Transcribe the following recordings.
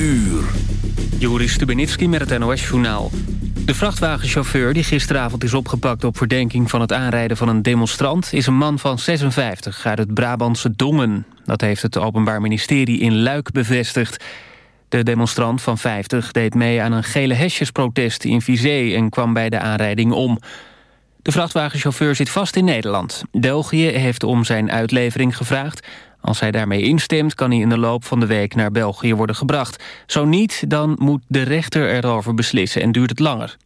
uur. Joris Stubenitski met het NOS-journaal. De vrachtwagenchauffeur die gisteravond is opgepakt op verdenking van het aanrijden van een demonstrant... is een man van 56 uit het Brabantse Dongen. Dat heeft het Openbaar Ministerie in Luik bevestigd. De demonstrant van 50 deed mee aan een gele hesjesprotest in Vizé... en kwam bij de aanrijding om. De vrachtwagenchauffeur zit vast in Nederland. België heeft om zijn uitlevering gevraagd... Als hij daarmee instemt, kan hij in de loop van de week naar België worden gebracht. Zo niet, dan moet de rechter erover beslissen en duurt het langer.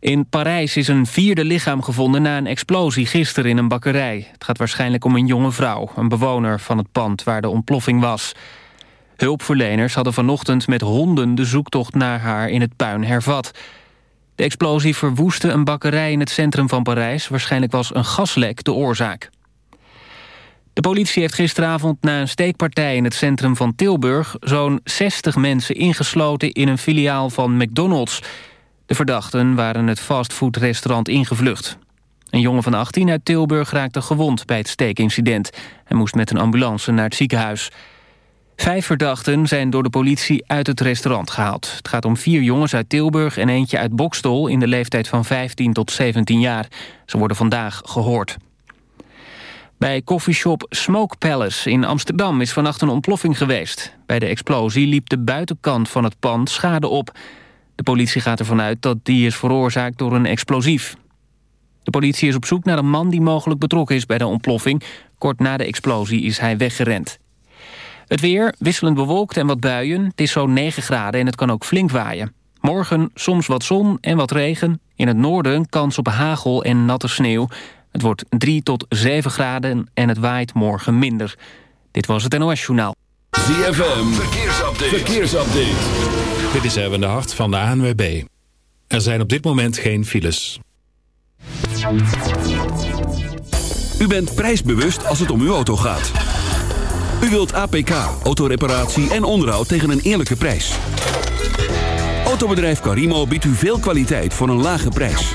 In Parijs is een vierde lichaam gevonden na een explosie gisteren in een bakkerij. Het gaat waarschijnlijk om een jonge vrouw, een bewoner van het pand waar de ontploffing was. Hulpverleners hadden vanochtend met honden de zoektocht naar haar in het puin hervat. De explosie verwoestte een bakkerij in het centrum van Parijs. Waarschijnlijk was een gaslek de oorzaak. De politie heeft gisteravond na een steekpartij in het centrum van Tilburg... zo'n 60 mensen ingesloten in een filiaal van McDonald's. De verdachten waren het fastfoodrestaurant ingevlucht. Een jongen van 18 uit Tilburg raakte gewond bij het steekincident. Hij moest met een ambulance naar het ziekenhuis. Vijf verdachten zijn door de politie uit het restaurant gehaald. Het gaat om vier jongens uit Tilburg en eentje uit Bokstol... in de leeftijd van 15 tot 17 jaar. Ze worden vandaag gehoord. Bij koffieshop Smoke Palace in Amsterdam is vannacht een ontploffing geweest. Bij de explosie liep de buitenkant van het pand schade op. De politie gaat ervan uit dat die is veroorzaakt door een explosief. De politie is op zoek naar een man die mogelijk betrokken is bij de ontploffing. Kort na de explosie is hij weggerend. Het weer, wisselend bewolkt en wat buien. Het is zo'n 9 graden en het kan ook flink waaien. Morgen soms wat zon en wat regen. In het noorden kans op hagel en natte sneeuw. Het wordt 3 tot 7 graden en het waait morgen minder. Dit was het NOS Journaal. ZFM, verkeersupdate. verkeersupdate. Dit is Erwin de Hart van de ANWB. Er zijn op dit moment geen files. U bent prijsbewust als het om uw auto gaat. U wilt APK, autoreparatie en onderhoud tegen een eerlijke prijs. Autobedrijf Carimo biedt u veel kwaliteit voor een lage prijs.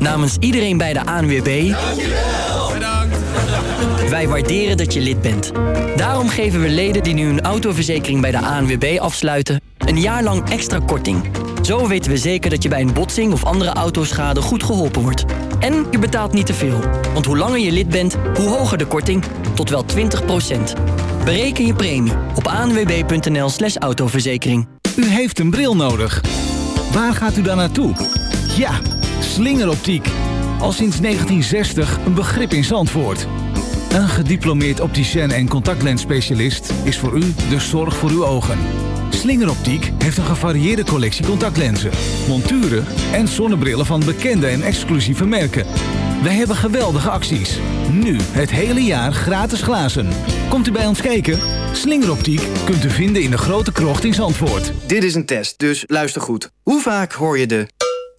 Namens iedereen bij de ANWB... Bedankt. Wij waarderen dat je lid bent. Daarom geven we leden die nu een autoverzekering bij de ANWB afsluiten... een jaar lang extra korting. Zo weten we zeker dat je bij een botsing of andere autoschade goed geholpen wordt. En je betaalt niet te veel. Want hoe langer je lid bent, hoe hoger de korting. Tot wel 20% Bereken je premie op anwb.nl slash autoverzekering. U heeft een bril nodig. Waar gaat u dan naartoe? Ja Slingeroptiek. Al sinds 1960 een begrip in Zandvoort. Een gediplomeerd opticien en contactlensspecialist is voor u de zorg voor uw ogen. Slingeroptiek heeft een gevarieerde collectie contactlenzen, monturen en zonnebrillen van bekende en exclusieve merken. Wij hebben geweldige acties. Nu het hele jaar gratis glazen. Komt u bij ons kijken? Slingeroptiek kunt u vinden in de grote krocht in Zandvoort. Dit is een test, dus luister goed. Hoe vaak hoor je de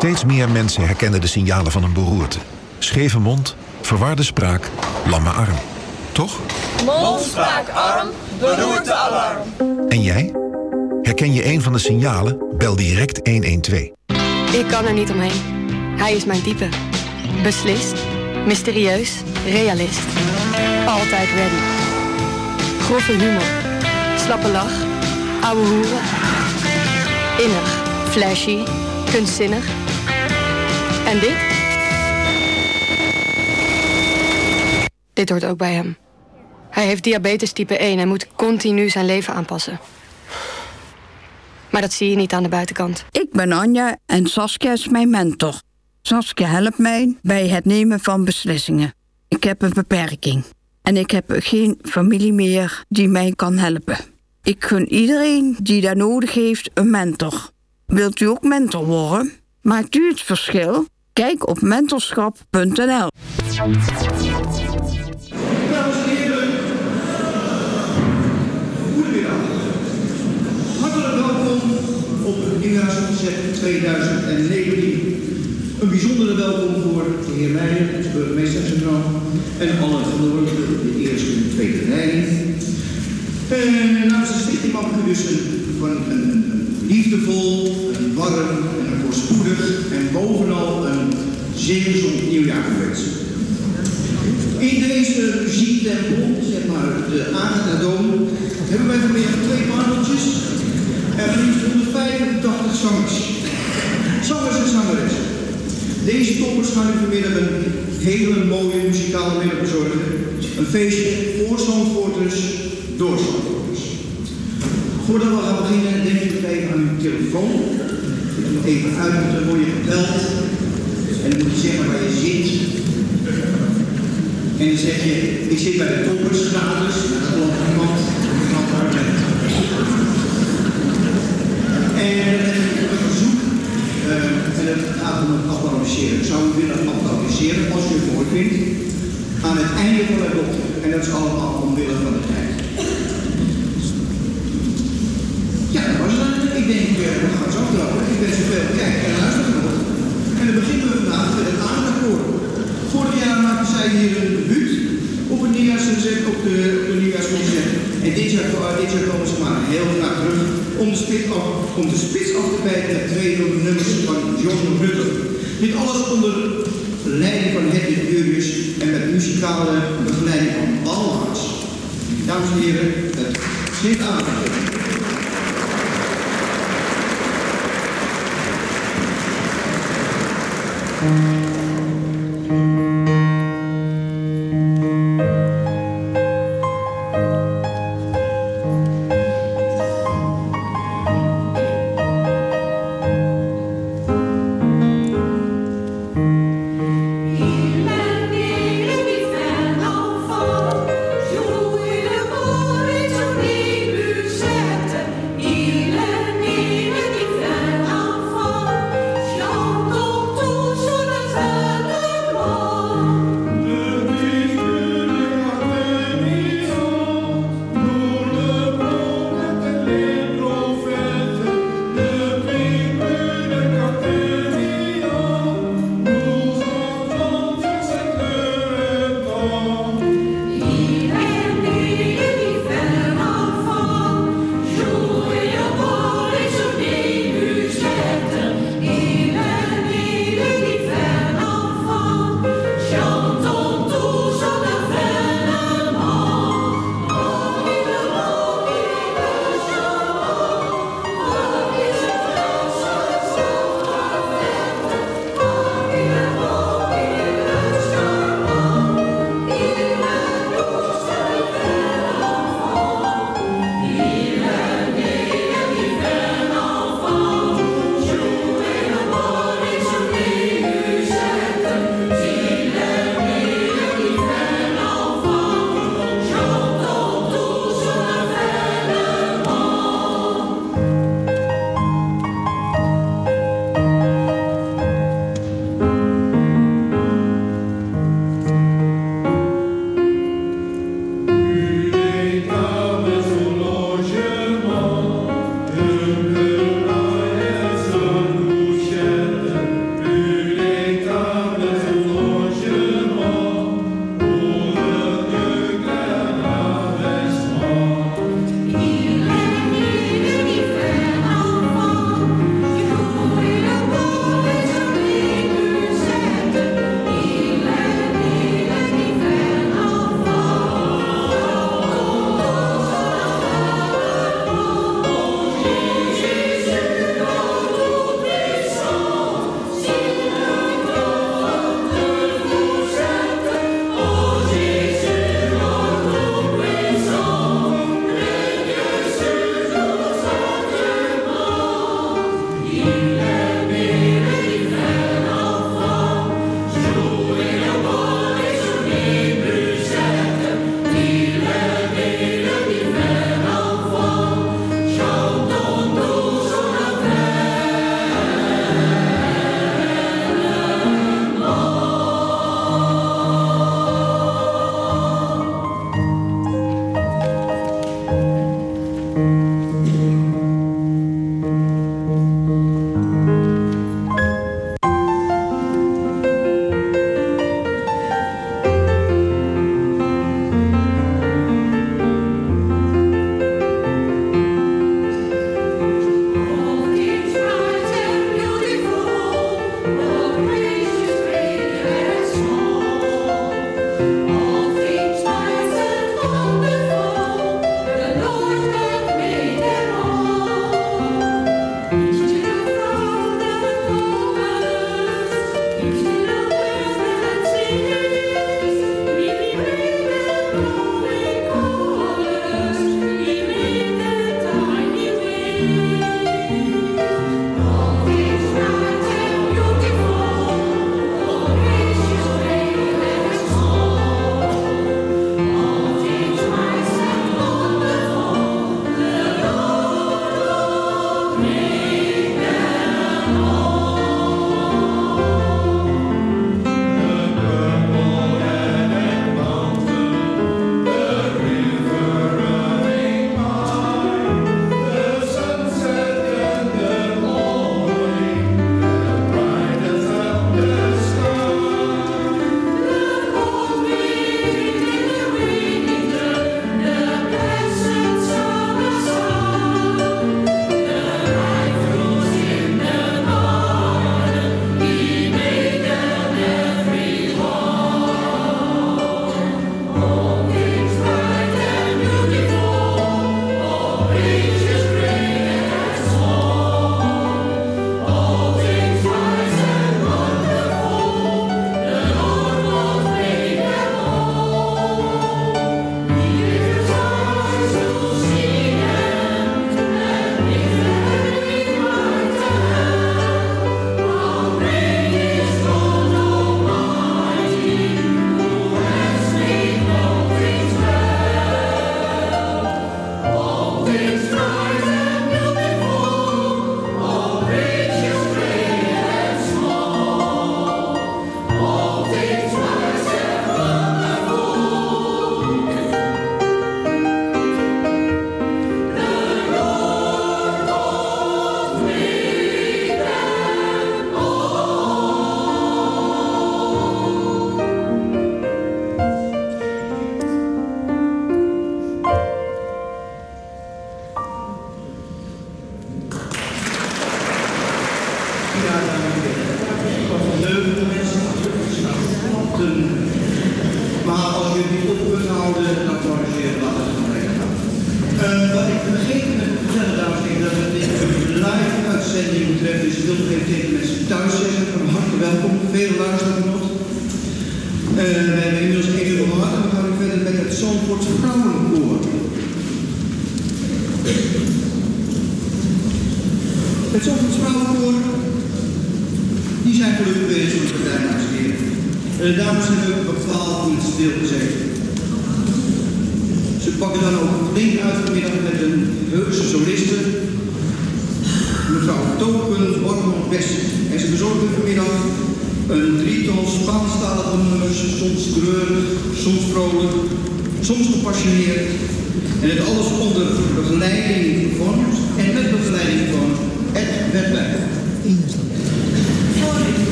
Steeds meer mensen herkennen de signalen van een beroerte. Scheve mond, verwarde spraak, lamme arm. Toch? Mond, spraak, arm, beroerte, alarm. En jij? Herken je een van de signalen? Bel direct 112. Ik kan er niet omheen. Hij is mijn type. Beslist, mysterieus, realist. Altijd ready. Grove humor. Slappe lach. Ouwe hoeren. Innig Flashy, kunstzinnig. En dit? Dit hoort ook bij hem. Hij heeft diabetes type 1 en moet continu zijn leven aanpassen. Maar dat zie je niet aan de buitenkant. Ik ben Anja en Saskia is mijn mentor. Saskia helpt mij bij het nemen van beslissingen. Ik heb een beperking en ik heb geen familie meer die mij kan helpen. Ik gun iedereen die daar nodig heeft een mentor. Wilt u ook mentor worden? Maakt u het verschil? Kijk op mentorschap.nl. Hartelijk welkom op het nieuwjaarsconcert 2019. Een bijzondere welkom voor de heer Meijer, de burgemeester en alle op de eerste en tweede rij. En namens de stichting mag ik u dus een liefdevol, een warm voorspoedig en bovenal een zegenzond nieuwjaar wensen. In deze muziektempel, zeg maar de Agatha Dome, hebben wij vanmiddag twee paneltjes en liefst 185 zangers. Zangers en zangeressen. Deze toppers gaan u vanmiddag een hele mooie muzikale middag bezorgen. Een feestje voor Zandvoorters, door Zandvoorters. Voordat we gaan beginnen, denk ik even aan uw telefoon. Even uit, dan word je gebeld. En dan moet je zeggen waar je zit. En dan zeg je, ik zit bij de toppers gratis. Dat klopt niemand. Dat klopt daar bent. En dan heb ik. Uh, en dat gaat om het. Ik zou u willen applaudisseren als u het mooi vindt. Aan het einde van het dokter. En dat is allemaal omwille van de tijd. Ja, dat was het. Ik denk, uh, we gaan zo trappen. Ik wens u veel kijk en luistergenot. En dan beginnen we vandaag met het aardappel. Vorig jaar maakten zij hier een debuut op het nieuwjaarsconcert, op de, op de nieuwjaarsconcert. En dit jaar, uh, dit jaar komen ze maar heel graag terug om de, spits af, om de spits af te bijten met twee nummers van John Rutte. Dit alles onder leiding van Hedwig Jurius en met muzikale begeleiding van Balhaars. Dames en heren, het zit aan.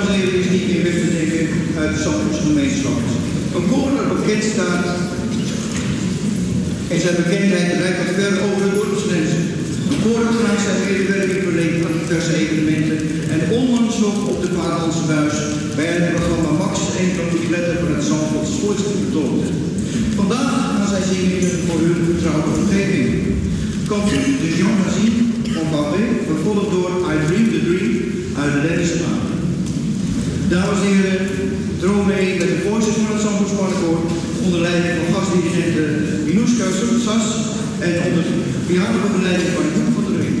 Dames en heren, is niet meer weg te denken uit de Zandvoortse gemeenschap. Een dat bekend staat en zijn bekendheid reikt wat ver over de dorpsgrenzen. Een dat graag zijn medewerking verleent aan diverse evenementen en onlangs nog op de Vaderlandse buis bij het programma Max een van de letter van het Zandvoortse Sportsteam betoogde. Vandaag gaan zij zingen voor hun vertrouwde omgeving. Komt de Jean Racine van Babé, gevolgd door I Dream the Dream uit de Lennise Maan. Dames en heren, droom mee met de voorzitter van het Zandvoortsparkkoor onder leiding van gastdirigente Minouska Sas en onder pianobegeleiding van Joep van der Ring.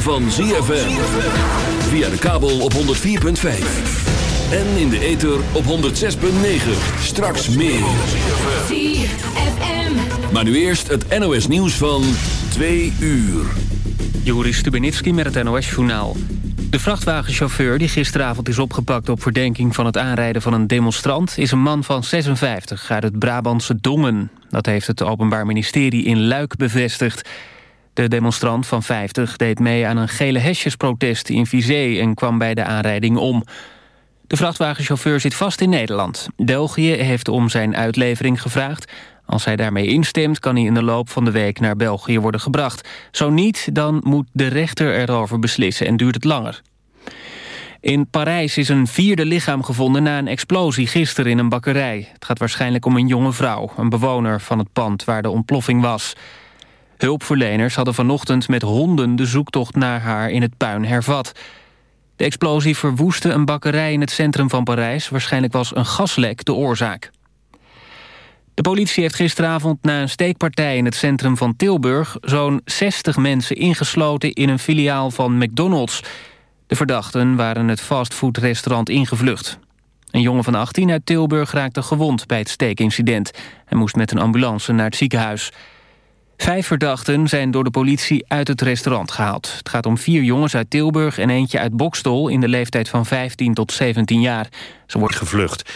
van ZFM. Via de kabel op 104.5. En in de ether op 106.9. Straks meer. ZFM. Maar nu eerst het NOS nieuws van 2 uur. Joris Stubenitski met het NOS-journaal. De vrachtwagenchauffeur die gisteravond is opgepakt op verdenking van het aanrijden van een demonstrant... is een man van 56 uit het Brabantse Dongen. Dat heeft het Openbaar Ministerie in Luik bevestigd. De demonstrant van 50 deed mee aan een gele hesjesprotest in Vizé... en kwam bij de aanrijding om. De vrachtwagenchauffeur zit vast in Nederland. België heeft om zijn uitlevering gevraagd. Als hij daarmee instemt, kan hij in de loop van de week naar België worden gebracht. Zo niet, dan moet de rechter erover beslissen en duurt het langer. In Parijs is een vierde lichaam gevonden na een explosie gisteren in een bakkerij. Het gaat waarschijnlijk om een jonge vrouw, een bewoner van het pand waar de ontploffing was. Hulpverleners hadden vanochtend met honden de zoektocht naar haar in het puin hervat. De explosie verwoestte een bakkerij in het centrum van Parijs. Waarschijnlijk was een gaslek de oorzaak. De politie heeft gisteravond na een steekpartij in het centrum van Tilburg... zo'n 60 mensen ingesloten in een filiaal van McDonald's. De verdachten waren het fastfoodrestaurant ingevlucht. Een jongen van 18 uit Tilburg raakte gewond bij het steekincident. Hij moest met een ambulance naar het ziekenhuis. Vijf verdachten zijn door de politie uit het restaurant gehaald. Het gaat om vier jongens uit Tilburg en eentje uit Bokstol... in de leeftijd van 15 tot 17 jaar. Ze wordt gevlucht.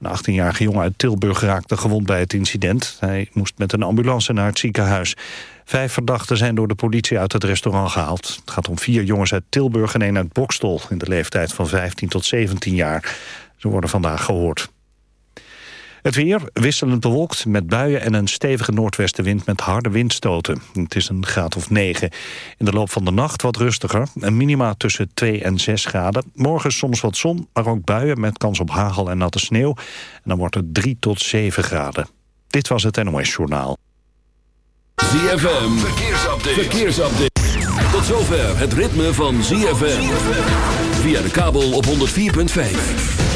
Een 18-jarige jongen uit Tilburg raakte gewond bij het incident. Hij moest met een ambulance naar het ziekenhuis. Vijf verdachten zijn door de politie uit het restaurant gehaald. Het gaat om vier jongens uit Tilburg en één uit Bokstol... in de leeftijd van 15 tot 17 jaar. Ze worden vandaag gehoord. Het weer wisselend bewolkt met buien en een stevige noordwestenwind met harde windstoten. Het is een graad of 9. In de loop van de nacht wat rustiger. Een minima tussen 2 en 6 graden. Morgen soms wat zon, maar ook buien met kans op hagel en natte sneeuw. En dan wordt het 3 tot 7 graden. Dit was het NOS Journaal. ZFM, verkeersupdate. verkeersupdate. Tot zover het ritme van ZFM. Via de kabel op 104.5.